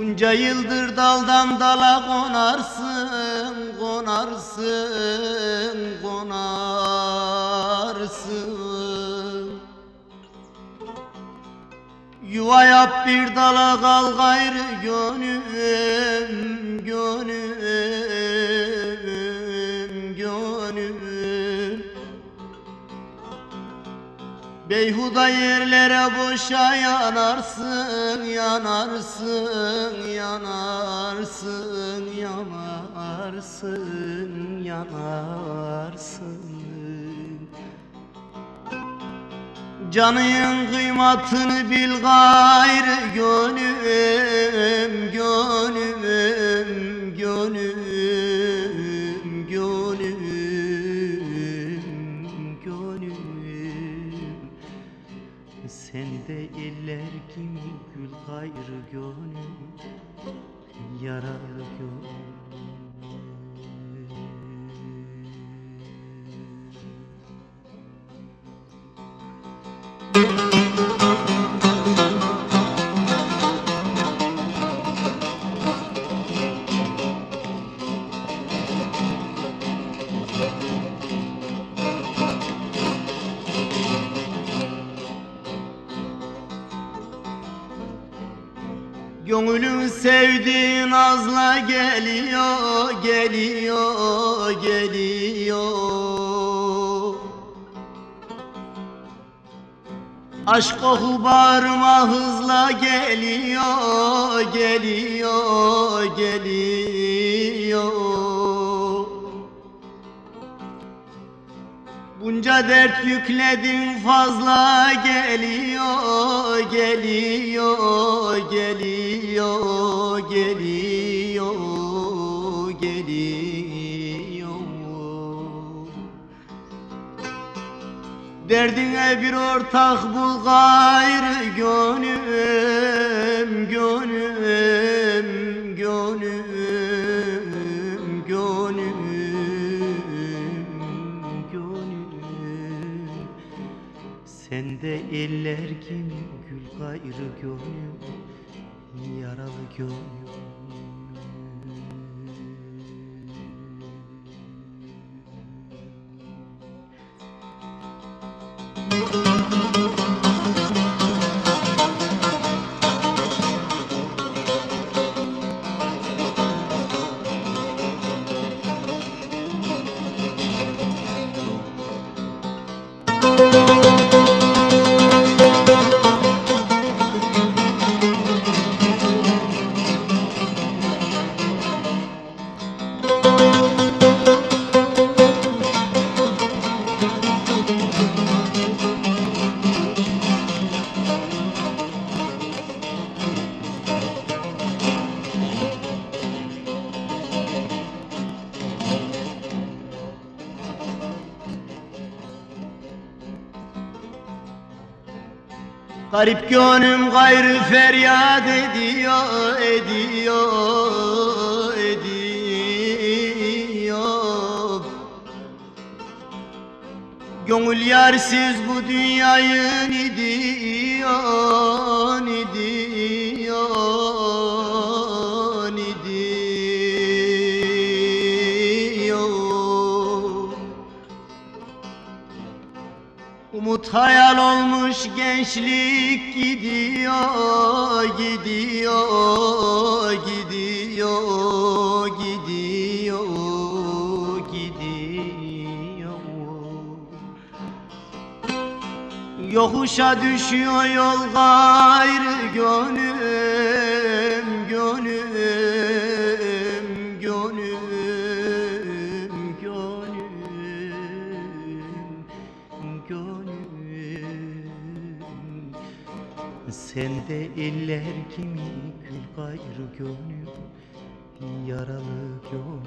Bunca yıldır daldan dala konarsın, konarsın, konarsın. Yuva yap bir dala kal gayrı gönlüm, gönlüm, Beyhuda yerlere boşa yanarsın, yanarsın, yanarsın, yanarsın, yanarsın. Canın kıymatını bil gayrı gönlüm, Sende eller kimi gül gayrı gönlüm, yaralı gönlüm. Gönlüm sevdiğin azla geliyor, geliyor, geliyor. Aşk koku bağrıma hızla geliyor, geliyor, geliyor. Bunca dert yükledim fazla geliyor, geliyor, geliyor, geliyor, geliyor. Derdine bir ortak bul gayrı gönlüm, gönlüm, gönlüm, Sende eller kimi gül gayrı gönlüm, yaralı gönlüm. Garip gönlüm gayrı feryat ediyor, ediyor, ediyor. Gönül yarsiz bu dünyayı nidiyor, nidiyor, Umut hayal olmuş gençlik gidiyor, gidiyor, gidiyor, gidiyor, gidiyor. Yokuşa düşüyor yol gayrı gönlüm, gönlüm, Sende eller kimi gül gayrı gönlüm, yaralı gönlüm.